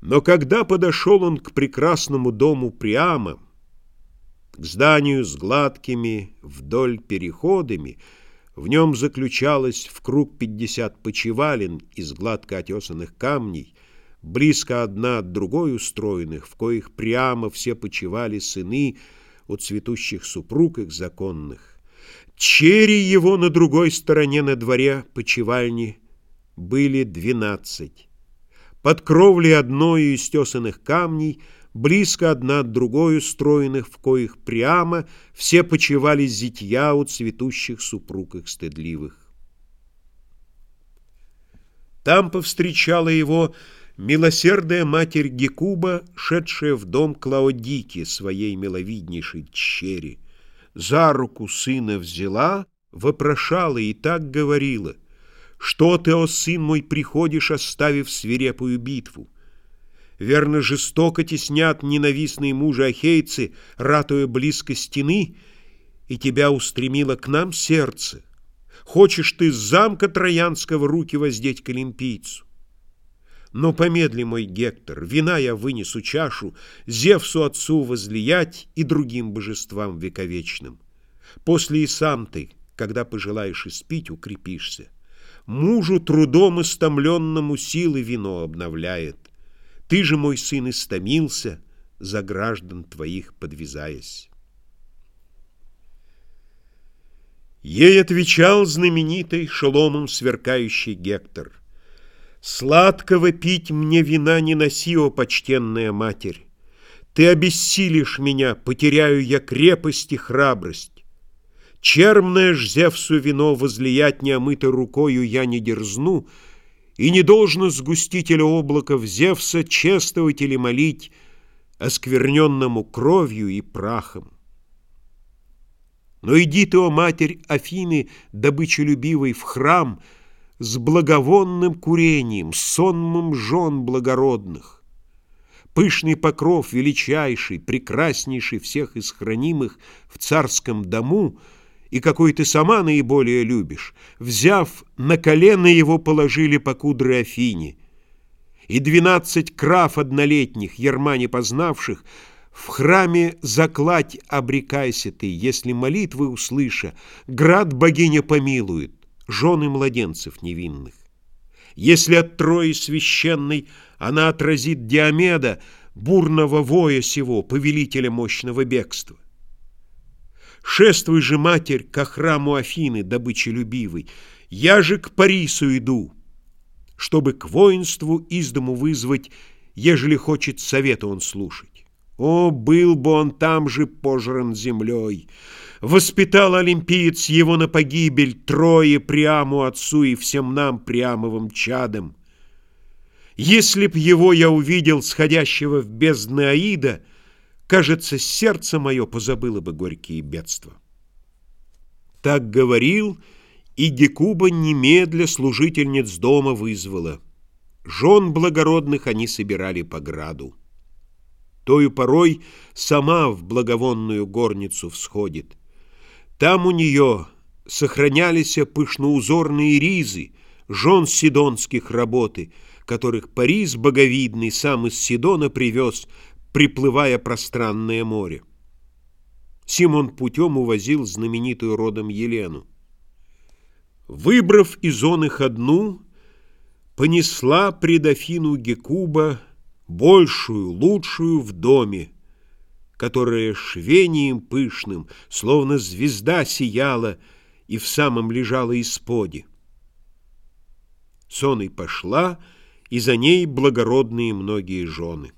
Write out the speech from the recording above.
Но когда подошел он к прекрасному дому прямо, к зданию с гладкими вдоль переходами, в нем заключалось в круг пятьдесят почевален из гладко отесанных камней, близко одна от другой устроенных, в коих прямо все почивали сыны у цветущих супруг их законных. Чери его на другой стороне на дворе почевальни были двенадцать. Под кровлей одной из тесанных камней, близко одна от другой устроенных, в коих прямо все почивали зятья у цветущих супруг их стыдливых. Там повстречала его милосердная матерь Гекуба, шедшая в дом Клаодики, своей миловиднейшей черри. За руку сына взяла, вопрошала и так говорила — что ты, о сын мой, приходишь, оставив свирепую битву? Верно, жестоко теснят ненавистные мужи ахейцы, ратуя близко стены, и тебя устремило к нам сердце. Хочешь ты с замка Троянского руки воздеть к олимпийцу? Но помедли, мой Гектор, вина я вынесу чашу, Зевсу отцу возлиять и другим божествам вековечным. После и сам ты, когда пожелаешь испить, укрепишься. Мужу трудом истомленному силы вино обновляет. Ты же, мой сын, истомился, за граждан твоих подвязаясь. Ей отвечал знаменитый шеломом сверкающий Гектор. «Сладкого пить мне вина не носи, о почтенная матерь! Ты обессилишь меня, потеряю я крепость и храбрость. Чермное ж Зевсу вино возлиять неомытой рукою я не дерзну, и не должно сгустителя облаков Зевса чествовать или молить оскверненному кровью и прахом. Но иди ты, о матерь Афины, добычелюбивой, в храм с благовонным курением, сонмом жен благородных. Пышный покров, величайший, прекраснейший всех из хранимых в царском дому — и какой ты сама наиболее любишь, взяв, на колено его положили по кудры Афине, и двенадцать крав однолетних, ерма не познавших, в храме закладь обрекайся ты, если молитвы услыша, град богиня помилует, жены младенцев невинных. Если от Трои священной она отразит Диомеда, бурного воя сего, повелителя мощного бегства. Шествуй же, матерь, ко храму Афины, добычелюбивой, я же к Парису иду, чтобы к воинству из дому вызвать, ежели хочет совета он слушать. О, был бы он там же пожран землей! Воспитал олимпиец его на погибель Трое Приаму отцу и всем нам Приамовым чадам. Если б его я увидел, сходящего в бездны Аида, Кажется, сердце мое позабыло бы горькие бедства. Так говорил, и Гекуба немедля служительниц дома вызвала. Жен благородных они собирали по граду. Тою порой сама в благовонную горницу всходит. Там у нее сохранялись пышноузорные ризы, жен сидонских работы, которых Парис боговидный сам из Сидона привез, приплывая пространное море. Симон путем увозил знаменитую родом Елену. Выбрав из он их одну, понесла пред Афину Гекуба большую, лучшую в доме, которая швением пышным, словно звезда сияла и в самом лежала исподе. Сон и пошла, и за ней благородные многие жены.